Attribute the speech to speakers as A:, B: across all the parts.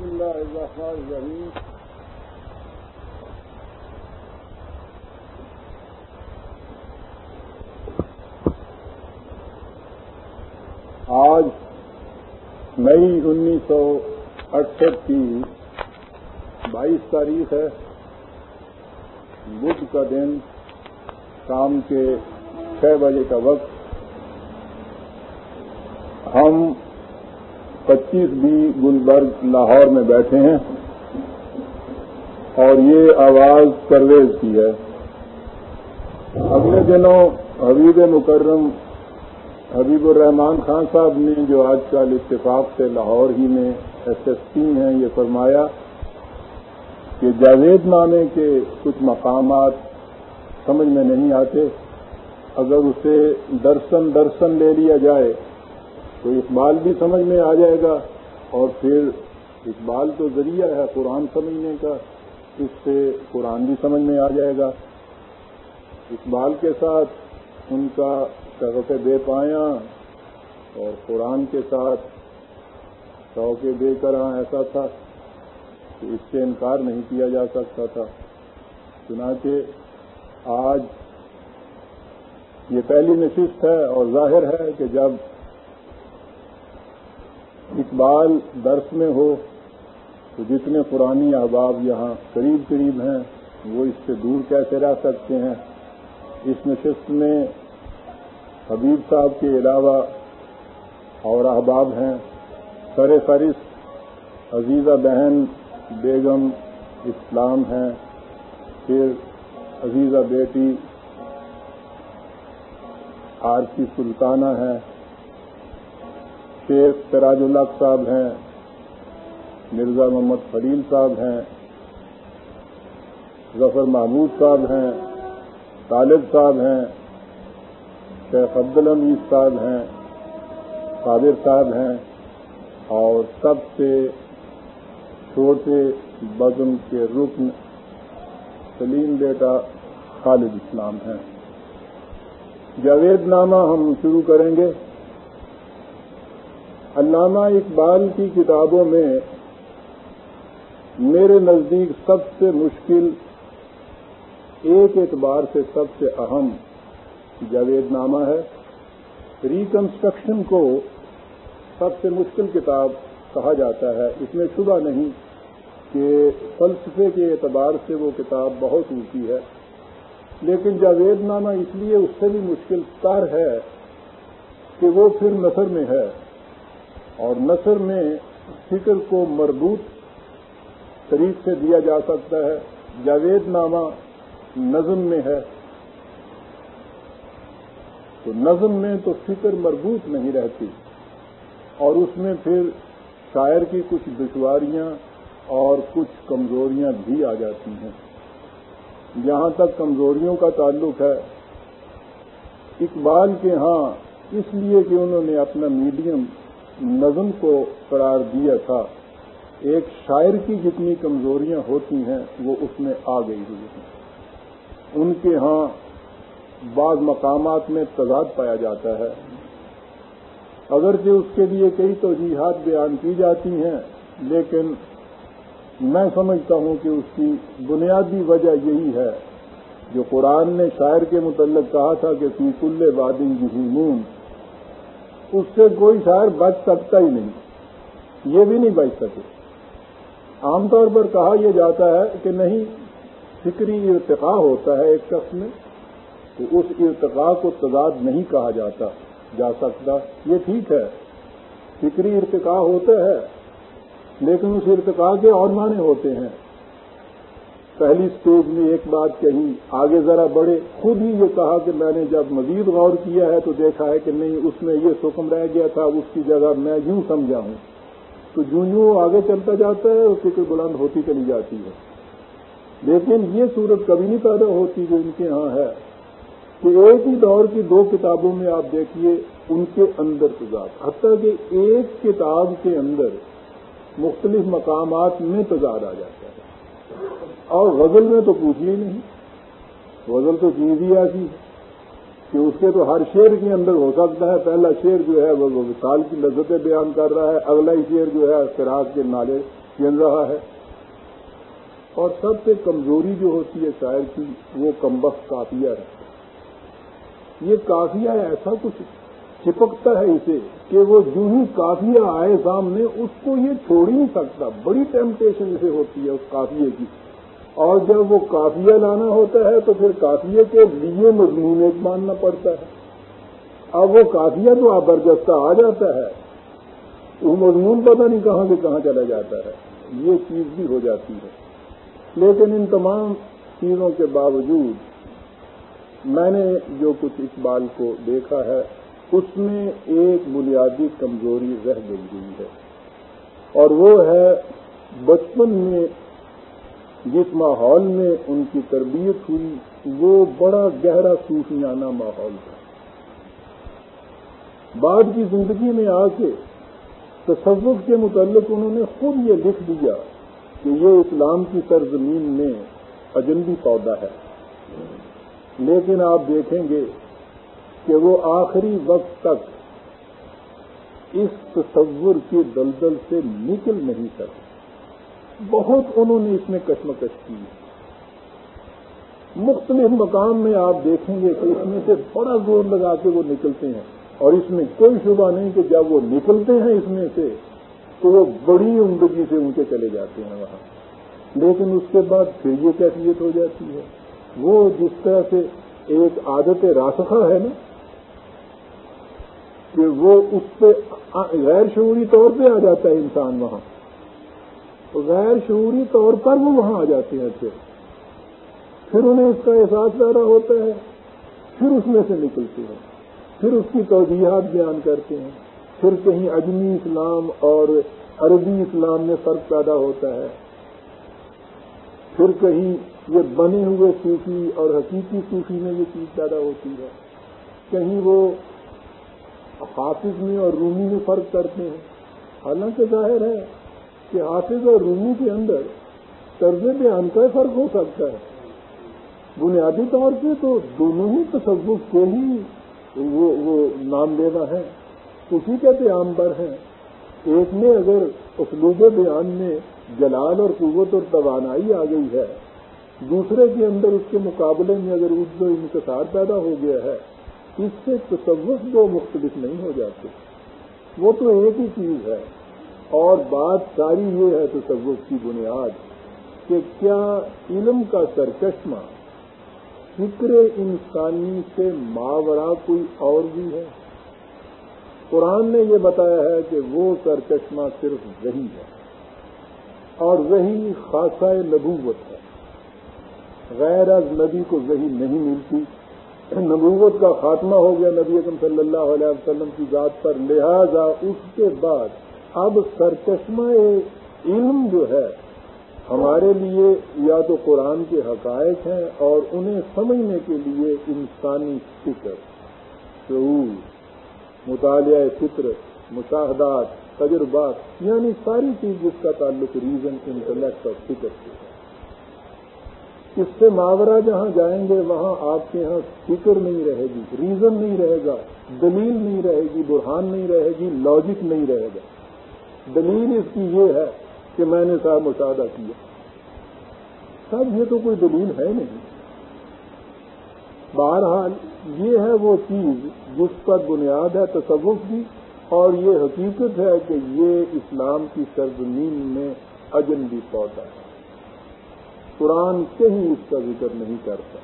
A: بسم الله الرحمن الرحيم. آج مئی انیس سو اڑسٹھ کی بائیس تاریخ ہے۔ بدھ کا دن شام کے چھ بجے کا وقت ہم پچیس بی گلبرگ لاہور میں بیٹھے ہیں اور یہ آواز پرویز کی ہے۔ اگلے دنوں حبیب مکرم، حبیب الرحمان خان صاحب نے جو آج کل اتفاق سے لاہور ہی میں ایس ایس پی ہیں، یہ فرمایا کہ جاوید نامے کے کچھ مقامات سمجھ میں نہیں آتے۔ اگر اسے درسن درسن لے لیا جائے تو اقبال بھی سمجھ میں آ جائے گا اور پھر اقبال تو ذریعہ ہے قرآن سمجھنے کا، اس سے قرآن بھی سمجھ میں آ جائے گا۔ اقبال کے ساتھ ان کا شغف بے پایا اور قرآن کے ساتھ شوق بے کرا ایسا تھا کہ اس سے انکار نہیں کیا جا سکتا تھا۔ چنانچہ آج یہ پہلی نشست ہے اور ظاہر ہے کہ جب اقبال درس میں ہو تو جتنے پرانی احباب یہاں قریب قریب ہیں، وہ اس سے دور کیسے رہ سکتے ہیں؟ اس نشست میں حبیب صاحب کے علاوہ اور احباب ہیں۔ سر فہرست، عزیزہ بہن بیگم اسلام ہیں۔ پھر عزیزہ بیٹی آرسی سلطانہ ہیں۔ شیخ سراج اللہ صاحب ہیں، مرزا محمد خلیل صاحب ہیں، ظفر محمود صاحب ہیں، طالب صاحب ہیں، شیخ عبدالحمید صاحب ہیں، قادر صاحب ہیں اور سب سے چھوٹے بدن کے رکن سلیم بیٹا خالد اسلام ہیں۔ جاوید نامہ ہم شروع کریں گے۔ علامہ اقبال کی کتابوں میں میرے نزدیک سب سے مشکل ایک اعتبار سے سب سے اہم جاوید نامہ ہے۔ ریکنسٹرکشن کو سب سے مشکل کتاب کہا جاتا ہے۔ اس میں شبہ نہیں کہ فلسفے کے اعتبار سے وہ کتاب بہت اونچی ہے، لیکن جاوید نامہ اس لیے اس سے بھی مشکل تر ہے کہ وہ پھر نثر میں ہے۔ اور نثر میں فکر کو مربوط طریق سے دیا جا سکتا ہے۔ جاوید نامہ نظم میں ہے۔ تو نظم میں تو فکر مربوط نہیں رہتی۔ اور اس میں پھر شاعر کی کچھ دشواریاں اور کچھ کمزوریاں بھی آ جاتی ہیں۔ جہاں تک کمزوریوں کا تعلق ہے۔ اقبال کے ہاں اس لیے کہ انہوں نے اپنا میڈیم نظم کو قرار دیا تھا، ایک شاعر کی جتنی کمزوریاں ہوتی ہیں، وہ اس میں آ گئی ہوئی ہیں۔ ان کے ہاں بعض مقامات میں تضاد پایا جاتا ہے۔ اگرچہ اس کے لیے کئی توجیحات بیان کی جاتی ہیں، لیکن میں سمجھتا ہوں کہ اس کی بنیادی وجہ یہی ہے۔ جو قرآن نے شاعر کے متعلق کہا تھا کہ فی کل وادن جہیمون اس سے کوئی شاعر بچ سکتا ہی نہیں، یہ بھی نہیں بچ سکے۔ عام طور پر کہا یہ جاتا ہے کہ نہیں، فکری ارتقاء ہوتا ہے ایک شخص میں، تو اس ارتقاء کو تضاد نہیں کہا جاتا، جا سکتا۔ یہ ٹھیک ہے، فکری ارتقاء ہوتا ہے لیکن اس ارتقاء کے اور معنی ہوتے ہیں۔ پہلی سٹیج میں ایک بات کہی، آگے ذرا بڑھے۔ خود ہی یہ کہا کہ میں نے جب مزید غور کیا ہے تو دیکھا ہے کہ نہیں، اس میں یہ سکم رہ گیا تھا، اس کی جگہ میں یوں سمجھا ہوں۔ تو جو یوں آگے چلتا جاتا ہے اور فکر بلند ہوتی چلی جاتی ہے۔ لیکن یہ صورت کبھی نہیں پیدا ہوتی جو ان کے ہاں ہے۔ کہ ایک ہی دور کی دو کتابوں میں آپ دیکھیے، ان کے اندر تضاد حتیٰ کہ ایک کتاب کے اندر مختلف مقامات میں تضاد آ جاتا ہے۔ اور غزل میں تو پوچھیے نہیں۔ غزل تو چیز ہی ایسی کہ اس کے تو ہر شعر کے اندر ہو سکتا ہے۔ پہلا شعر جو ہے وہ وصال کی لذتیں بیان کر رہا ہے۔ اگلا ہی شعر جو ہے فراق کے نالے چن رہا ہے۔ اور سب سے کمزوری جو ہوتی ہے شاعر کی، وہ کمبخت کافیہ ہے۔ یہ کافیہ ایسا کچھ چپکتا ہے اسے کہ وہ جو ہی کافیہ آئے سامنے، اس کو یہ چھوڑ ہی نہیں سکتا۔ بڑی ٹیمپٹیشن اسے ہوتی ہے اس کافیے کی۔ اور جب وہ کافیہ لانا ہوتا ہے تو پھر کافیے کے لیے مضمون ایک ماننا پڑتا ہے۔ اب وہ کافیہ تو آپ برجستہ آ جاتا ہے۔ وہ مضمون پتہ نہیں کہاں سے کہاں چلا جاتا ہے۔ یہ چیز بھی ہو جاتی ہے۔ لیکن ان تمام چیزوں کے باوجود میں نے جو کچھ اقبال کو دیکھا ہے، اس میں ایک بنیادی کمزوری رہ گئی ہوئی ہے۔ اور وہ ہے بچپن میں جس ماحول میں ان کی تربیت ہوئی، وہ بڑا گہرا صوفیانہ ماحول تھا۔ بعد کی زندگی میں آ کے تصوف کے متعلق انہوں نے خود یہ لکھ دیا کہ یہ اسلام کی سرزمین میں اجنبی پودا ہے۔ لیکن آپ دیکھیں گے کہ وہ آخری وقت تک اس تصور کی دلدل سے نکل نہیں سکتے بہت انہوں نے اس میں کشمکش کی۔ مختلف مقام میں آپ دیکھیں گے کہ اس میں سے بڑا زور لگا کے وہ نکلتے ہیں۔ اور اس میں کوئی شبہ نہیں کہ جب وہ نکلتے ہیں اس میں سے تو وہ بڑی عمدگی سے ان کے چلے جاتے ہیں وہاں۔ لیکن اس کے بعد پھر یہ کیفیت ہو جاتی ہے۔ وہ جس طرح سے ایک عادت راسخہ ہے نا، کہ وہ اس پہ غیر شعوری طور پہ آ جاتا ہے انسان وہاں۔ غیر شعوری طور پر وہ وہاں آ جاتے ہیں پھر۔ پھر انہیں اس کا احساس پیدا ہوتا ہے۔ پھر اس میں سے نکلتے ہیں۔ پھر اس کی توجیحات بیان کرتے ہیں۔ پھر کہیں اجمی اسلام اور عربی اسلام میں فرق پیدا ہوتا ہے۔ پھر کہیں یہ بنے ہوئے صوفی اور حقیقی صوفی میں یہ چیز پیدا ہوتی ہے۔ کہیں وہ حافظ میں اور رومی میں فرق کرتے ہیں۔ حالانکہ ظاہر ہے کہ حافظ اور رومی کے اندر طرز بیان کا فرق ہو سکتا ہے۔ بنیادی طور پہ تو دونوں ہی تصوف کو ہی وہ وہ نام لینا ہے۔ اسی کے بیان پر ہیں۔ ایک میں اگر اسلوب بیان میں جلال اور قوت اور توانائی آ گئی ہے، دوسرے کے اندر اس کے مقابلے میں اگر اس انکسار پیدا ہو گیا ہے، اس سے تصوف دو مختلف نہیں ہو جاتے۔ وہ تو ایک ہی چیز ہے۔ اور بات ساری یہ ہے تصوف کی بنیاد کہ کیا علم کا سرچشمہ فکر انسانی سے ماورا کوئی اور بھی ہے؟ قرآن نے یہ بتایا ہے کہ وہ سرچشمہ صرف وہی ہے اور وہی خاصہ نبوت ہے۔ غیر از نبی کو وہی نہیں ملتی۔ نبوت کا خاتمہ ہو گیا نبی اکم صلی اللہ علیہ وسلم کی ذات پر، لہذا اس کے بعد اب سرچشمہ علم جو ہے، ہمارے لیے یا تو قرآن کے حقائق ہیں اور انہیں سمجھنے کے لیے انسانی فکر، شعور، مطالعہ فکر، مشاہدات، تجربات یعنی ساری چیز جس کا تعلق ریزن انٹلیکٹ اور فکر سے ہے۔ اس سے ماورا جہاں جائیں گے، وہاں آپ کے یہاں فکر نہیں رہے گی ریزن نہیں رہے گا، دلیل نہیں رہے گی، برہان نہیں رہے گی لاجک نہیں رہے گا۔ دلیل اس کی یہ ہے کہ میں نے صاحب مشاہدہ کیا۔ سب یہ تو کوئی دلیل ہے نہیں۔ بہرحال یہ ہے وہ چیز جس پر بنیاد ہے تصوف کی اور یہ حقیقت ہے کہ یہ اسلام کی سرزمین میں اجنبی پودا ہے۔ قرآن کہیں اس کا ذکر نہیں کرتا۔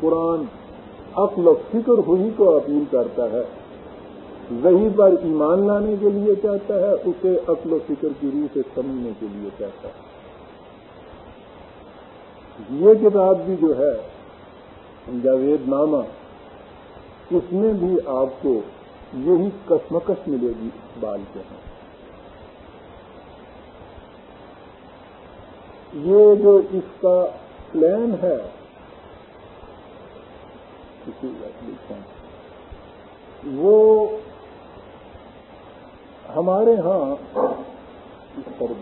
A: قرآن عقل و فکر ہوئی کو اپیل کرتا ہے۔ وہی پر ایمان لانے کے لیے چاہتا ہے، اسے عقل و فکر کی روح سے سمجھنے کے لیے چاہتا ہے۔ یہ کتاب بھی جو ہے، جاوید نامہ، اس میں بھی آپ کو یہی کسمکش ملے گی بال کے ہیں یہ جو اس کا پلان ہے وہ ہمارے ہاں اس پر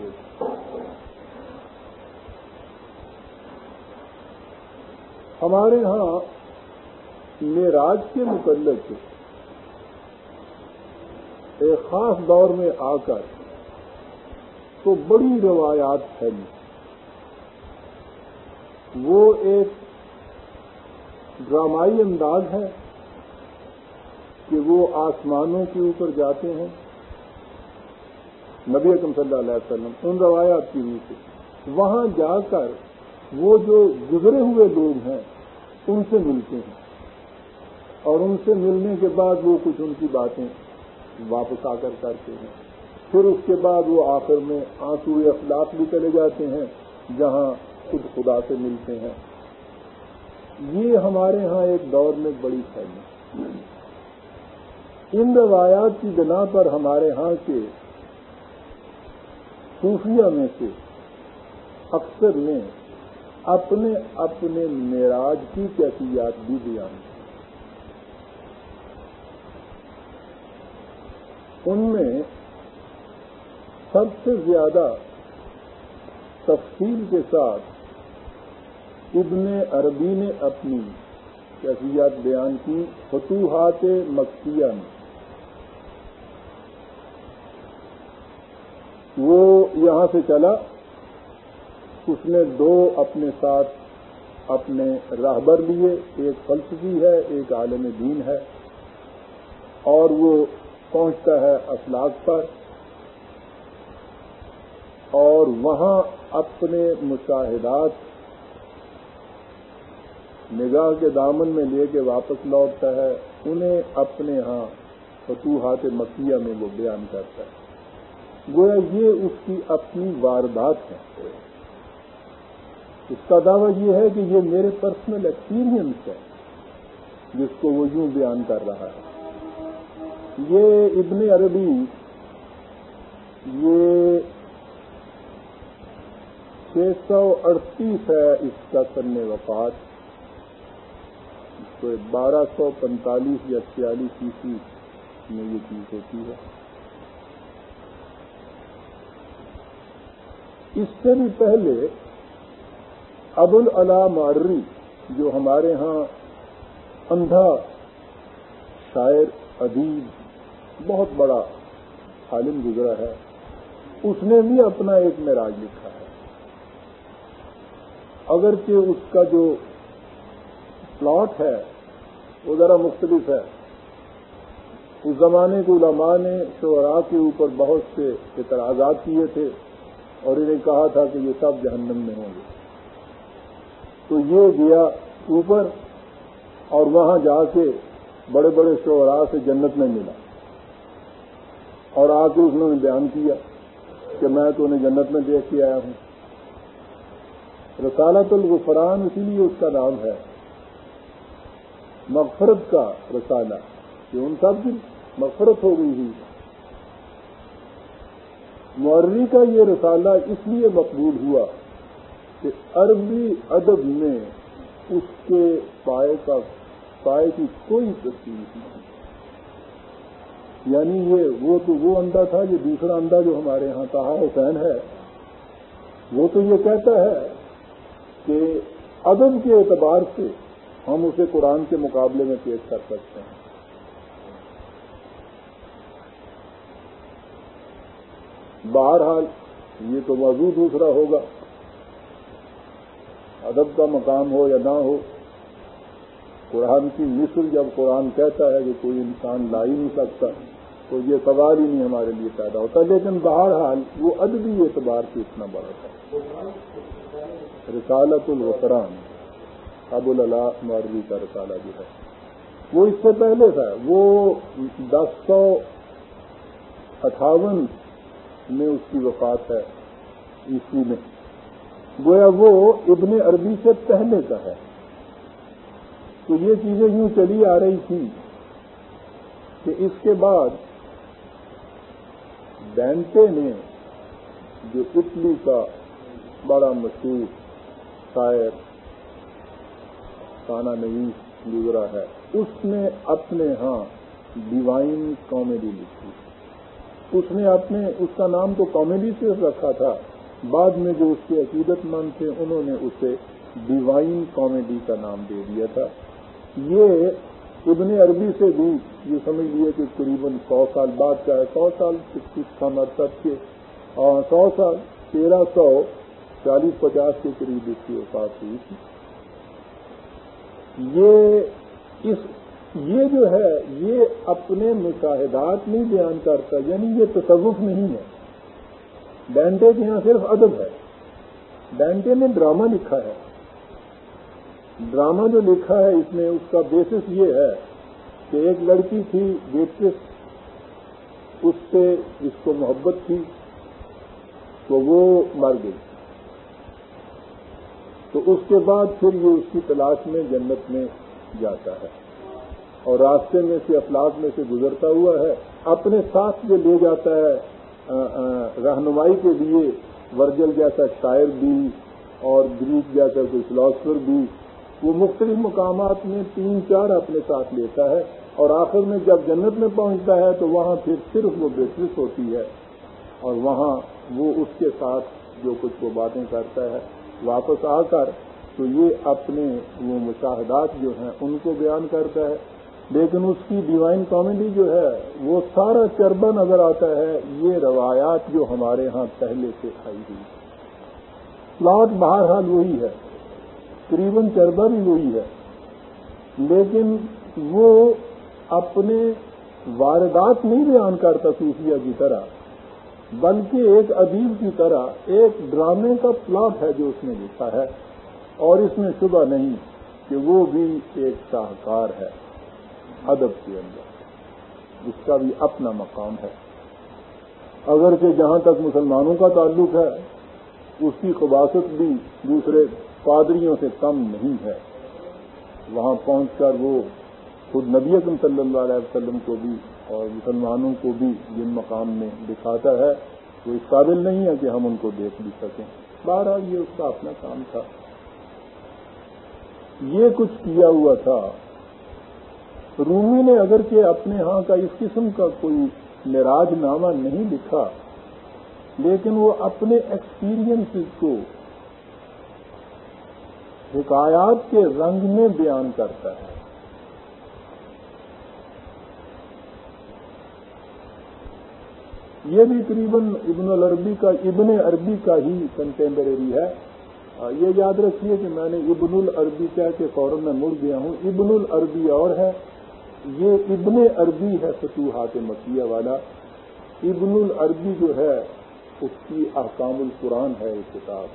A: ہمارے ہاں میراج کے متعلق ایک خاص دور میں آ کر تو بڑی روایات پھیلی وہ ایک ڈرامائی انداز ہے کہ وہ آسمانوں کے اوپر جاتے ہیں۔ نبی اکم صلی اللہ علیہ وسلم، ان روایات کی روح سے وہاں جا کر وہ جو گزرے ہوئے لوگ ہیں، ان سے ملتے ہیں۔ اور ان سے ملنے کے بعد وہ کچھ ان کی باتیں واپس آ کر کرتے ہیں۔ پھر اس کے بعد وہ آخر میں آنسو اخلاق بھی چلے جاتے ہیں، جہاں خود خدا سے ملتے ہیں۔ یہ ہمارے ہاں ایک دور میں بڑی پھیلی ان روایات کی بنا پر ہمارے ہاں کے صوفیہ میں سے اکثر نے اپنے اپنے معراج کی کیفیات بھی بیان کی۔ ان میں سب سے زیادہ تفصیل کے ساتھ ابن عربی نے اپنی کیفیات بیان کی، فتوحات مکیہ میں وہ یہاں سے چلا، اس نے دو اپنے ساتھ اپنے راہبر لیے، ایک فلسفی ہے، ایک عالم دین ہے، اور وہ پہنچتا ہے اسلاق پر، اور وہاں اپنے مشاہدات نگاہ کے دامن میں لے کے واپس لوٹتا ہے، انہیں اپنے ہاں فتوحات مکیہ میں وہ بیان کرتا ہے۔ گویا یہ اس کی اپنی واردات ہے۔ اس کا دعویٰ یہ ہے کہ یہ میرے پرسنل ایکسپیرئنس ہے، جس کو وہ یوں بیان کر رہا ہے۔ یہ ابن عربی، یہ چھ سو اڑتیس ہے اس کا سن وفات۔ بارہ سو پینتالیس یا چھیالیس عیسوی میں یہ چیز ہوتی ہے۔ اس سے بھی پہلے ابو العلا مارری جو ہمارے ہاں اندھا شاعر، ادیب، بہت بڑا عالم گزرا ہے، اس نے بھی اپنا ایک معراج لکھا ہے۔ اگرچہ اس کا جو پلاٹ ہے، وہ ذرا مختلف ہے۔ اس زمانے کے علماء نے، شعراء کے اوپر بہت سے اعتراضات کیے تھے۔ اور انہیں کہا تھا کہ یہ سب جہنم میں ہوں گے۔ تو یہ گیا اوپر اور وہاں جا کے بڑے بڑے شعراء سے جنت میں ملا۔ اور آ کے اس نے بیان کیا کہ میں تو انہیں جنت میں دیکھ کے آیا ہوں۔ رسالت الغفران اسی لیے اس کا نام ہے۔ مغفرت کا رسالہ، کہ ان سب کی مغفرت ہو گئی ہوئی۔ مورری کا یہ رسالہ اس لیے مقبول ہوا کہ عربی ادب میں اس کے پائے کا پائے کی کوئی تصویر نہیں یعنی یہ وہ تو وہ اندھا تھا یہ دوسرا اندھا جو ہمارے یہاں تہا حسین ہے، وہ تو یہ کہتا ہے کہ ادب کے اعتبار سے ہم اسے قرآن کے مقابلے میں پیش کر سکتے ہیں۔ بہرحال یہ تو موضوع دوسرا ہوگا۔ ادب کا مقام ہو یا نہ ہو، قرآن کی مصر جب قرآن کہتا ہے کہ کوئی انسان لا ہی نہیں سکتا، تو یہ سوال ہی نہیں ہمارے لیے پیدا ہوتا۔ لیکن بہرحال وہ ادبی اعتبار سے اتنا بڑا تھا۔ رسالت الوسران ابو اللہ ماروی کا رسالہ جو ہے۔ وہ اس سے پہلے تھا، وہ دس سو اٹھاون میں اس کی وفات ہے، عیسوی میں۔ گویا وہ ابن عربی سے پہلے کا ہے۔ تو یہ چیزیں یوں چلی آ رہی تھی کہ اس کے بعد ڈینٹے نے جو اٹلی کا بڑا مشہور شاعر کانا نویس گزرا ہے، اس نے اپنے ہاں ڈیوائن کامیڈی لکھی۔ اس نے اپنے اس کا نام تو کامیڈی سے رکھا تھا۔ بعد میں جو اس کے عقیدت مند تھے، انہوں نے اسے ڈیوائن کامیڈی کا نام دے دیا تھا۔ یہ ابن عربی سے بھی، یہ سمجھ لیے کہ قریب سو سال بعد کا ہے۔ سو سال کچھ کم عرصہ کے اور سو سال، تیرہ سو چالیس پچاس کے قریب اس کی وفات ہوئی تھی۔ یہ اس یہ جو ہے، یہ اپنے مشاہدات نہیں بیان کرتا یعنی یہ تصوف نہیں ہے۔ ڈینٹے کے یہاں صرف ادب ہے۔ ڈینٹے نے ڈرامہ لکھا ہے۔ ڈرامہ جو لکھا ہے، اس میں اس کا بیسس یہ ہے کہ ایک لڑکی تھی بیٹرس اس سے اس کو محبت تھی تو وہ مر گئی۔ تو اس کے بعد پھر یہ اس کی تلاش میں جنت میں جاتا ہے۔ اور راستے میں سے افلاق میں سے گزرتا ہوا ہے۔ اپنے ساتھ جو لے جاتا ہے رہنمائی کے لیے ورجل جیسا شاعر بھی اور گریک جیسا کوئی فلاسفر بھی، وہ مختلف مقامات میں تین چار اپنے ساتھ لیتا ہے اور آخر میں جب جنت میں پہنچتا ہے تو وہاں پھر صرف وہ بیٹرس ہوتی ہے اور وہاں وہ اس کے ساتھ جو کچھ وہ باتیں کرتا ہے واپس آ کر تو یہ اپنے وہ مشاہدات جو ہیں ان کو بیان کرتا ہے۔ لیکن اس کی ڈیوائن کامیڈی جو ہے، وہ سارا چربا نظر آتا ہے، یہ روایات جو ہمارے ہاں پہلے سے آئی ہوئی پلاٹ بہرحال وہی ہے۔ قریباً چربا بھی وہی ہے۔ لیکن وہ اپنے واردات نہیں بیان کرتا صوفیہ کی طرح، بلکہ ایک ادیب کی طرح ایک ڈرامے کا پلاٹ ہے جو اس نے لکھا ہے۔ اور اس میں شبہ نہیں کہ وہ بھی ایک شاہکار ہے۔ ادب کے اندر اس کا بھی اپنا مقام ہے۔ اگرچہ جہاں تک مسلمانوں کا تعلق ہے، اس کی خباست بھی دوسرے پادریوں سے کم نہیں ہے۔ وہاں پہنچ کر وہ خود نبی اکم صلی اللہ علیہ وسلم کو بھی اور مسلمانوں کو بھی جن مقام میں دکھاتا ہے، وہ اس قابل نہیں ہے کہ ہم ان کو دیکھ بھی سکیں۔ بہرحال یہ اس کا اپنا کام تھا۔ یہ کچھ کیا ہوا تھا۔ رومی نے اگرچہ اپنے ہاں کا اس قسم کا کوئی نراج نامہ نہیں لکھا، لیکن وہ اپنے ایکسپیرئنس کو حکایات کے رنگ میں بیان کرتا ہے۔ یہ بھی قریباً ابن العربی کا، ابن عربی کا ہی کنٹمپریری ہے۔ یہ یاد رکھیے کہ میں نے ابن العربی کہہ کے فوراً میں مڑ گیا ہوں۔ ابن العربی اور ہے۔ یہ ابن عربی ہے فتوحات مکیہ والا۔ ابن العربی جو ہے، اس کی احکام القرآن ہے یہ کتاب۔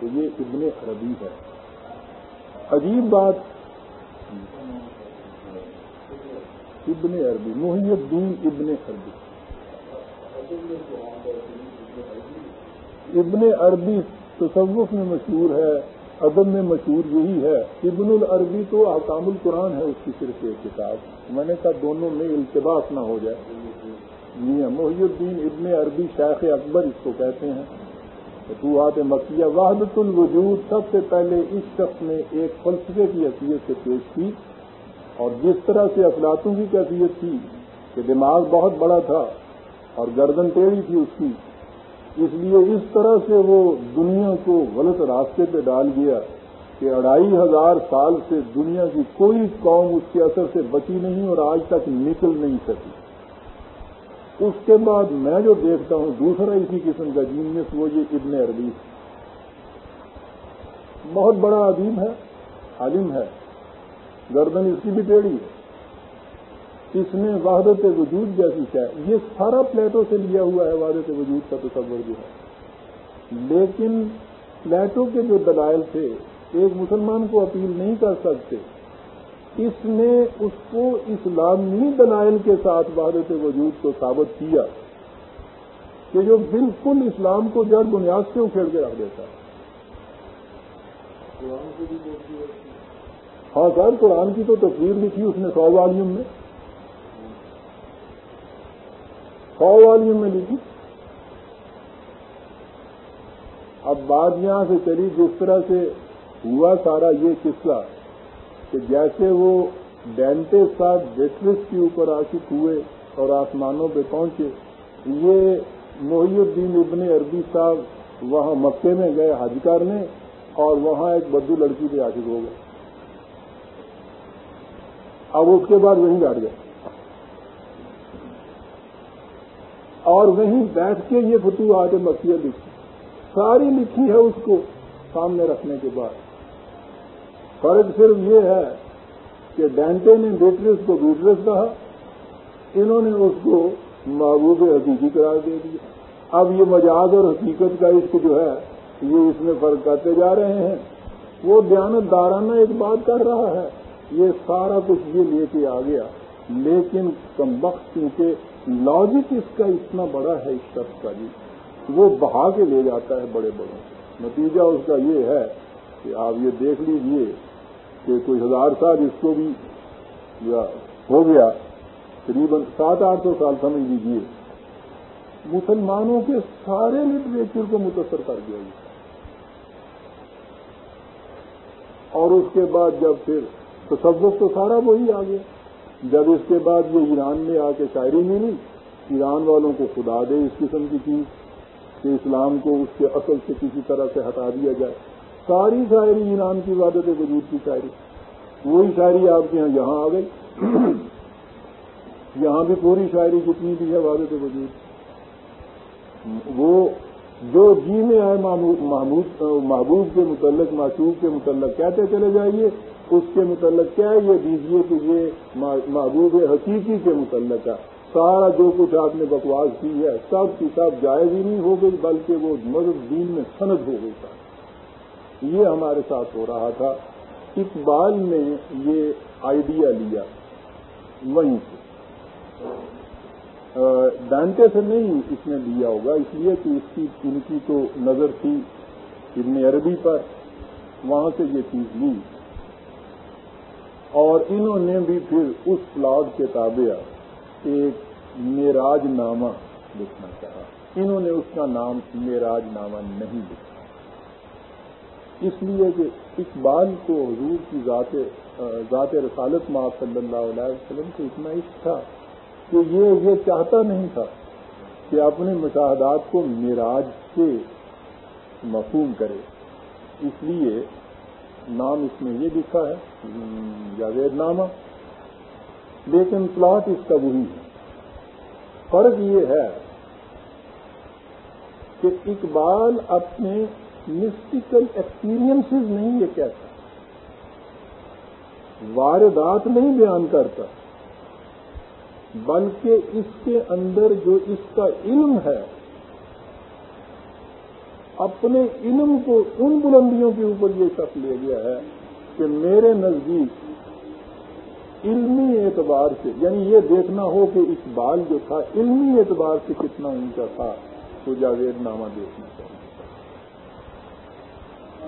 A: تو یہ ابن عربی ہے۔ عجیب بات۔ ابن عربی محی الدین ابن عربی۔ ابن عربی تصوف میں مشہور ہے۔ ادب میں مشہور یہی ہے۔ ابن العربی تو احکام القرآن ہے اس کی صرف ایک کتاب۔ میں نے کہا دونوں میں التباس نہ ہو جائے۔ جی ہاں محی الدین ابن عربی شیخ اکبر اس کو کہتے ہیں۔ فتوحات مکیہ وحدت الوجود، سب سے پہلے اس شخص نے ایک فلسفے کی حیثیت سے پیش کی اور جس طرح سے افلاطوں کی کیفیت تھی کہ دماغ بہت بڑا تھا اور گردن ٹیڑھی تھی اس کی اس لیے اس طرح سے وہ دنیا کو غلط راستے پہ ڈال گیا کہ اڑائی ہزار سال سے دنیا کی کوئی قوم اس کے اثر سے بچی نہیں اور آج تک نکل نہیں سکی۔ اس کے بعد میں جو دیکھتا ہوں، دوسرا اسی قسم کا جینیس وہ یہ ابن عربی بہت بڑا عظیم ہے، عالم ہے۔ گردن اس کی بھی ٹیڑھی ہے۔ اس میں وحدت وجود جیسی ہے۔ یہ سارا پلیٹو سے لیا ہوا ہے وحدت وجود کا تصور جو ہے۔ لیکن پلیٹو کے جو دلائل تھے ایک مسلمان کو اپیل نہیں کر سکتے۔ اس نے اس کو اسلامی دلائل کے ساتھ وحدت وجود کو ثابت کیا کہ جو بالکل اسلام کو جڑ بنیاد سے اکھیڑ کے رکھ دیتا ہے۔ ہاں سر قرآن کی تو تصویر لکھی اس نے سو والیوم میں۔ سو والیوم میں لکھی اب بات یہاں سے چلی جس طرح سے ہوا سارا یہ قصہ کہ جیسے وہ ڈینٹے صاحب بیٹرس کے اوپر عاشق ہوئے اور آسمانوں پہ پہنچے، یہ محی الدین ابن عربی صاحب وہاں مکے میں گئے، حج کرنے، اور وہاں ایک بدو لڑکی پہ عاشق ہو گئے۔ اب اس کے بعد وہیں بیٹھ گئے۔ اور وہیں بیٹھ کے یہ فتوحات مکیہ لکھی۔ ساری لکھی ہے اس کو سامنے رکھنے کے بعد۔ فرق صرف یہ ہے کہ ڈینٹے نے بیٹریس کو بیٹریس کہا انہوں نے اس کو محبوب حقیقی قرار دے دیا۔ اب یہ مجاز اور حقیقت کا عشق جو ہے، یہ اس میں فرق کرتے جا رہے ہیں۔ وہ دیانت دارانہ ایک بات کر رہا ہے، یہ سارا کچھ یہ لے کے آ گیا۔ لیکن کم وقت کیونکہ لاجک اس کا اتنا بڑا ہے اس شخص کا جی وہ بہا کے لے جاتا ہے بڑے بڑوں نتیجہ اس کا یہ ہے کہ آپ یہ دیکھ لیجیے کہ کوئی ہزار سال اس کو بھی یا ہو گیا، تقریباً سات آٹھ سو سال سمجھ لیجیے مسلمانوں کے سارے لٹریچر کو متاثر کر دیا گیا اور اس کے بعد جب پھر تصوف تو سارا وہی آ گیا جب اس کے بعد یہ ایران میں آ کے شاعری ملی ایران والوں کو خدا دے اس قسم کی چیز کہ اسلام کو اس کے اصل سے کسی طرح سے ہٹا دیا جائے۔ ساری شاعری ایران کی عبادت وجود کی شاعری۔ وہی شاعری آپ کے یہاں یہاں آ گئی۔ یہاں بھی پوری شاعری جتنی بھی ہے وعدے کے وجود۔ وہ جو جی میں آئے محمود محبوب کے متعلق، معشوق کے متعلق، کہتے چلے جائیے۔ اس کے متعلق کیا ہے؟ یہ دیجیے کہ یہ محبوب حقیقی کے متعلق ہے۔ سارا جو کچھ آپ نے بکواس کی ہے، سب کی سب جائز ہی نہیں ہو گئی، بلکہ وہ مذہب دین میں سند ہو گئی تھا۔ یہ ہمارے ساتھ ہو رہا تھا۔ اقبال نے یہ آئیڈیا لیا۔ وہیں سے۔ ڈانٹے سے نہیں، اس نے لیا ہوگا۔ اس لیے کہ اس کی، ان کی تو نظر تھی ابن عربی پر۔ وہاں سے یہ چیز لی۔ اور انہوں نے بھی پھر اس پلاٹ کے تابع ایک میراج نامہ لکھنا چاہا۔ انہوں نے اس کا نام میراج نامہ نہیں لکھا۔ اس لیے کہ اقبال کو حضور کی ذات ذات رسالت ماں صلی اللہ علیہ وسلم کو اتنا عشق تھا کہ یہ یہ چاہتا نہیں تھا کہ اپنے مشاہدات کو میراج سے مفہوم کرے۔ اس لیے نام اس میں یہ لکھا ہے جاوید نامہ۔ لیکن پلاٹ اس کا وہی ہے۔ فرق یہ ہے کہ اقبال اپنے مسٹیکل ایکسپیرئنس نہیں یہ کہتا۔ واردات نہیں بیان کرتا۔ بلکہ اس کے اندر جو اس کا علم ہے، اپنے علم کو ان بلندیوں کے اوپر یہ شک لے گیا ہے۔ کہ میرے نزدیک علمی اعتبار سے یعنی یہ دیکھنا ہو کہ اقبال جو تھا، علمی اعتبار سے کتنا اونچا تھا، تو جاوید نامہ دیکھنا چاہیے۔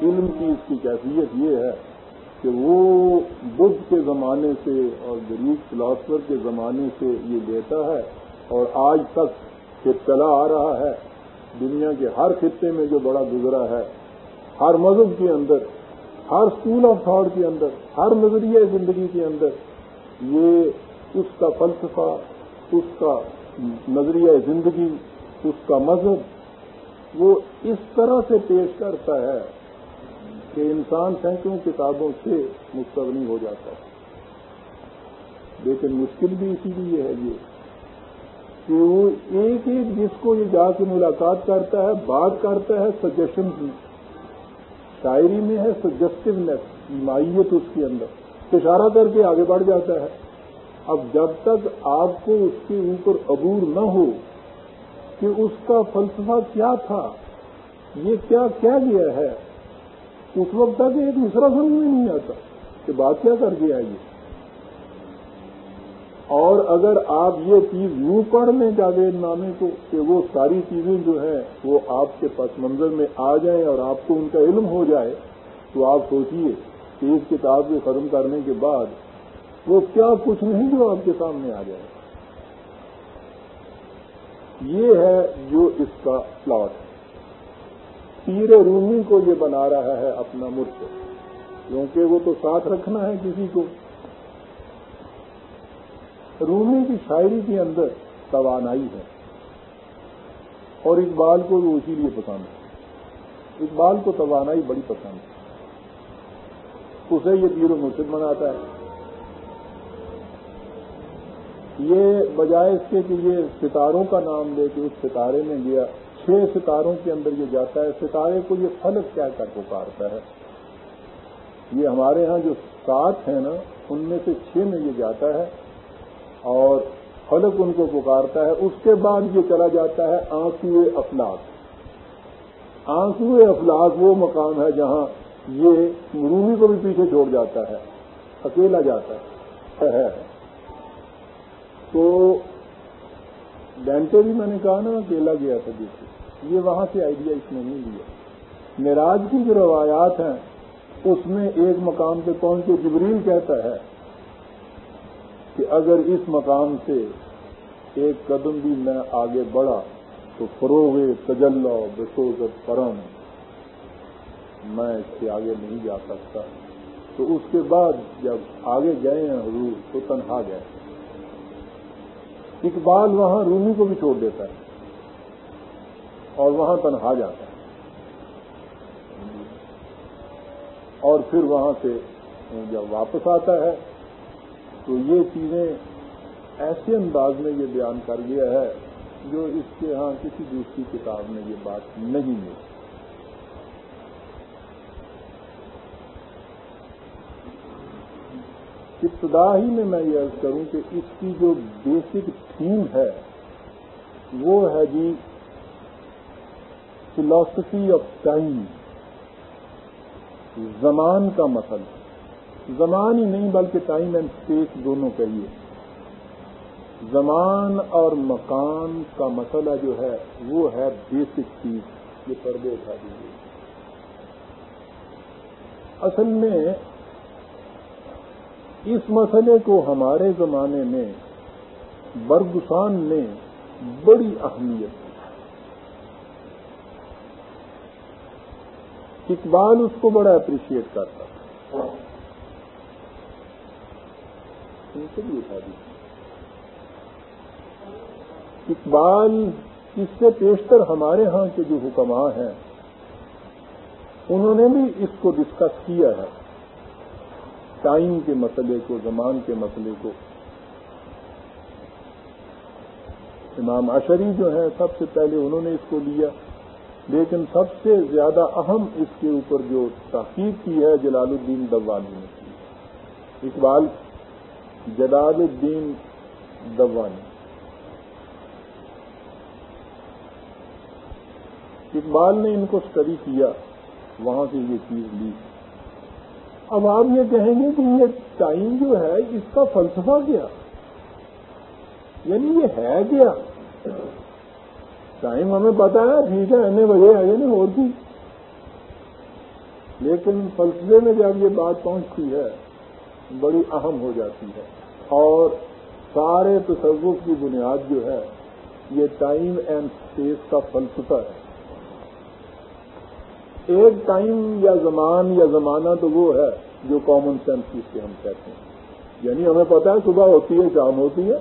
A: علم کی اس کی کیفیت یہ ہے کہ وہ بدھ کے زمانے سے اور گریک فلاسفر کے زمانے سے یہ لیتا ہے اور آج تک پھر چلا آ رہا ہے۔ دنیا کے ہر خطے میں جو بڑا گزرا ہے، ہر مذہب کے اندر ہر اسکول آف تھاٹ کے اندر، ہر نظریہ زندگی کے اندر، یہ اس کا فلسفہ، اس کا نظریہ زندگی، اس کا مذہب، وہ اس طرح سے پیش کرتا ہے کہ انسان سینکڑوں کتابوں سے مستغنی ہو جاتا ہے۔ لیکن مشکل بھی اسی لیے ہے یہ کہ وہ ایک ایک جس کو یہ جا کے ملاقات کرتا ہے، بات کرتا ہے سجیشن شاعری میں ہے سجسٹونیس مائیت اس کے اندر۔ اشارہ کر کے آگے بڑھ جاتا ہے۔ اب جب تک آپ کو اس کے اوپر عبور نہ ہو کہ اس کا فلسفہ کیا تھا، یہ کیا کیا گیا ہے، اس وقت تک ایک دوسرا سمجھ میں نہیں آتا کہ بات کیا کر کے آئیے۔ اور اگر آپ یہ چیز یوں پڑھ لیں جاوید نامے کو کہ وہ ساری چیزیں جو ہیں وہ آپ کے پس منظر میں آ جائیں اور آپ کو ان کا علم ہو جائے، تو آپ سوچیے کہ اس کتاب کو ختم کرنے کے بعد وہ کیا کچھ نہیں جو آپ کے سامنے آ جائے۔ یہ ہے جو اس کا پلاٹ ہے۔ پیر رومی کو یہ بنا رہا ہے اپنا مرشد، کیونکہ وہ تو ساتھ رکھنا ہے کسی کو۔ رومی کی شاعری کے اندر توانائی ہے۔ اور اقبال کو وہ اسی لیے پسند ہے۔ اقبال کو توانائی بڑی پسند ہے۔ اسے یہ پیر و مرشد بناتا ہے۔ یہ بجائے اس کے کہ یہ ستاروں کا نام لے کے اس ستارے میں گیا۔ چھ ستاروں کے اندر یہ جاتا ہے۔ ستارے کو یہ فلک کیا کر پکارتا ہے۔ یہ ہمارے ہاں جو سات ہیں نا، ان میں سے چھ میں یہ جاتا ہے۔ اور فلک ان کو پکارتا ہے، اس کے بعد یہ چلا جاتا ہے آنسو افلاق آنسو افلاق وہ مقام ہے جہاں یہ رومی کو بھی پیچھے چھوڑ جاتا ہے، اکیلا جاتا ہے۔ تو ڈینٹے بھی میں نے کہا نا، اکیلا گیا تھا جس یہ وہاں سے آئیڈیا اس نے نہیں لیا۔ معراج کی جو روایات ہیں، اس میں ایک مقام پہ پہنچ کے جبریل کہتا ہے کہ اگر اس مقام سے ایک قدم بھی میں آگے بڑھا تو فروغ تجلو بسوزت پرم میں اس سے آگے نہیں جا سکتا۔ تو اس کے بعد جب آگے گئے ہیں حضور تو تنہا گئے۔ اقبال وہاں رومی کو بھی چھوڑ دیتا ہے اور وہاں تنہا جاتا ہے۔ اور پھر وہاں سے جب واپس آتا ہے تو یہ چیزیں ایسے انداز میں یہ بیان کر گیا ہے جو اس کے ہاں کسی دوسری کتاب میں یہ بات نہیں ملی ابتدا ہی میں میں یہ عرض کروں کہ اس کی جو بیسک تھیم ہے، وہ ہے جی فلاسفی آف ٹائم زمان کا مسئلہ زمان ہی نہیں بلکہ ٹائم اینڈ اسپیس دونوں کہیے زمان اور مکان کا مسئلہ جو ہے، وہ ہے بیسک چیز۔ یہ پردے اٹھا دیجیے اصل میں اس مسئلے کو ہمارے زمانے میں برگسان نے بڑی اہمیت دی۔ اقبال اس کو بڑا اپریشیٹ کرتا تھا۔ بھی اٹھا دی اقبال اس سے پیشتر ہمارے ہاں کے جو حکماں ہیں، انہوں نے بھی اس کو ڈسکس کیا ہے۔ ٹائم کے مسئلے کو، زمان کے مسئلے کو۔ امام اشری جو ہے سب سے پہلے انہوں نے اس کو لیا۔ لیکن سب سے زیادہ اہم اس کے اوپر جو تحقیق کی ہے، جلال الدین دوانی نے کی۔ اقبال جلال الدین دوانی۔ اقبال نے ان کو اسٹڈی کیا، وہاں سے یہ چیز لی۔ اب آپ یہ کہیں گے کہ یہ ٹائم جو ہے، اس کا فلسفہ کیا؟ یعنی یہ ہے کیا؟ ٹائم ہمیں پتا ہے، ٹھیک ہے اینے بجے آئے نا یعنی اور کی لیکن فلسفے میں جب یہ بات پہنچتی ہے بڑی اہم ہو جاتی ہے۔ اور سارے تصوف کی بنیاد جو ہے، یہ ٹائم اینڈ اسپیس کا فلسفہ ہے۔ ایک ٹائم یا زمان یا زمانہ تو وہ ہے جو کامن سینس جس سے ہم کہتے ہیں۔ یعنی ہمیں پتا ہے صبح ہوتی ہے، شام ہوتی ہے۔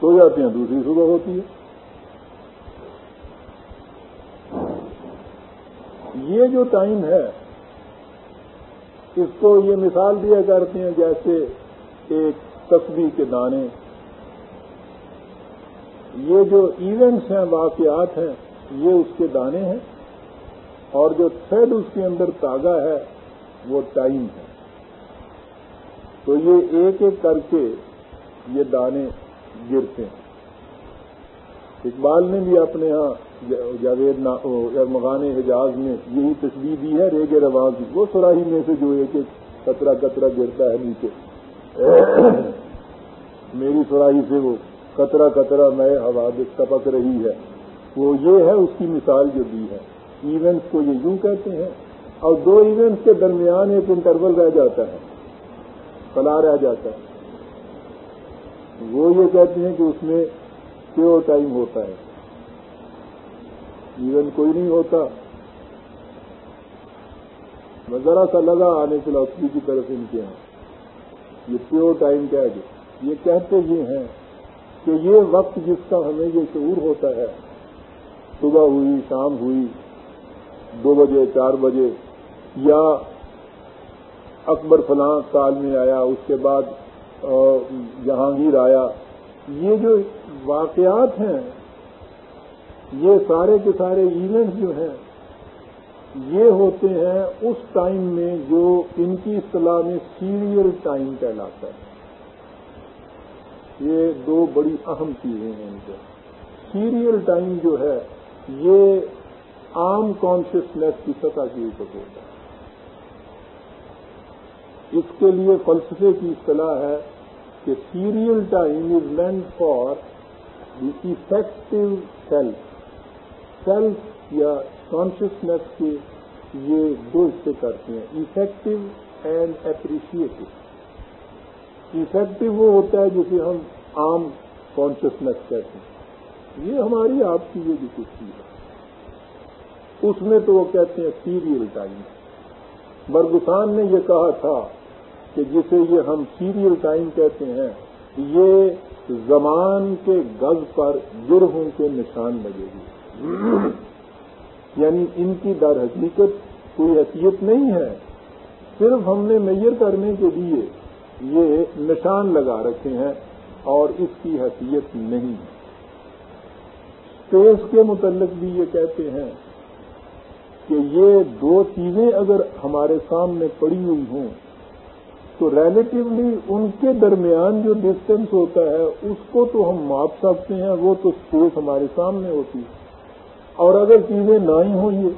A: سو جاتے ہیں، دوسری صبح ہوتی ہے۔ یہ جو ٹائم ہے اس کو یہ مثال دیا کرتے ہیں جیسے ایک تصویر کے دانے۔ یہ جو ایونٹس ہیں، واقعات ہیں، یہ اس کے دانے ہیں۔ اور جو تھریڈ اس کے اندر تازہ ہے، وہ ٹائم ہے۔ تو یہ ایک ایک کر کے یہ دانے گرتے ہیں۔ اقبال نے بھی اپنے ہاں جاوید مغان حجاز میں یہی تصویر دی ہے ریگے رواں کی۔ وہ سراہی میں سے جو ایک ایک کترا کترا گرتا ہے نیچے۔ میری سراہی سے وہ کترا کترا میں ہوا ٹپک رہی ہے۔ وہ یہ ہے، اس کی مثال جو دی ہے۔ ایونٹس کو یہ یوں کہتے ہیں۔ اور دو ایونٹس کے درمیان ایک انٹرول رہ جاتا ہے۔ فلا رہ جاتا ہے۔ وہ یہ کہتے ہیں کہ اس میں پیور ٹائم ہوتا ہے۔ ایونٹ کوئی نہیں ہوتا۔ میں ذرا سا لگا آنے فلاسفی کی طرف ان کے ہیں یہ پیور ٹائم کیا ہے؟ یہ کہتے یہ ہیں کہ یہ وقت جس کا ہمیں یہ شعور ہوتا ہے، صبح ہوئی، شام ہوئی، دو بجے، چار بجے، یا اکبر فلاں سال میں آیا، اس کے بعد جہانگیر آیا یہ جو واقعات ہیں، یہ سارے کے سارے ایونٹس جو ہیں، یہ ہوتے ہیں اس ٹائم میں جو ان کی اصطلاح میں سیریل ٹائم کہلاتا ہے۔ یہ دو بڑی اہم چیزیں ہیں ان کے۔ سیریل ٹائم جو ہے، یہ عام کانشیسنیس کی سطح کی اوپر ہوتا ہے۔ اس کے لیے فلسفے کی اصطلاح ہے کہ serial time is meant for the effective self self یا کانشیسنیس کے یہ دو حصے کرتے ہیں افیکٹو اینڈ اپریشیٹو افیکٹو وہ ہوتا ہے جسے ہم عام کانشیسنیس کہتے ہیں۔ یہ ہماری آپ کی یہ جو کچھ ہے، اس میں تو وہ کہتے ہیں سیریل ٹائم برگسان نے یہ کہا تھا کہ جسے یہ ہم سیریل ٹائم کہتے ہیں، یہ زمان کے گز پر جرہوں کے نشان لگے گی۔ یعنی ان کی در حقیقت کوئی حیثیت نہیں ہے۔ صرف ہم نے میئر کرنے کے لیے یہ نشان لگا رکھے ہیں اور اس کی حیثیت نہیں۔ ہے اسپیس کے متعلق بھی یہ کہتے ہیں کہ یہ دو چیزیں اگر ہمارے سامنے پڑی ہوئی ہوں تو ریلیٹیولی ان کے درمیان جو ڈسٹینس ہوتا ہے، اس کو تو ہم ماپ سکتے ہیں، وہ تو اسپیس ہمارے سامنے ہوتی ہے۔ اور اگر چیزیں نہ ہی ہوں یہ،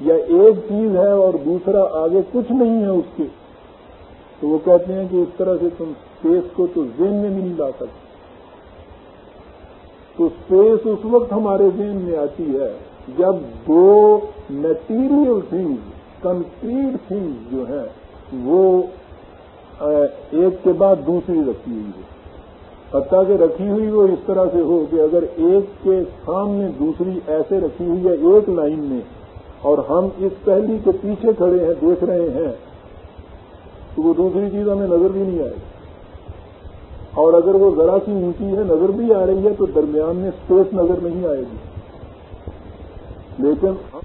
A: یا ایک چیز ہے اور دوسرا آگے کچھ نہیں ہے اس کے، تو وہ کہتے ہیں کہ اس طرح سے تم اسپیس کو تو ذہن میں نہیں لا سکتے۔ تو اسپیس اس وقت ہمارے ذہن میں آتی ہے جب دو میٹیریل تھنگز کنکریٹ تھنگز جو ہیں وہ ایک کے بعد دوسری رکھی ہوئی ہے۔ حتیٰ کہ رکھی ہوئی وہ اس طرح سے ہو کہ اگر ایک کے سامنے دوسری ایسے رکھی ہوئی ہے ایک لائن میں اور ہم اس پہلی کے پیچھے کھڑے ہیں، دیکھ رہے ہیں، تو وہ دوسری چیز ہمیں نظر بھی نہیں آئے گی۔ اور اگر وہ ذرا سی اونچی ہے، نظر بھی آ رہی ہے، تو درمیان میں اسپیس نظر نہیں آئے گی۔ لیکن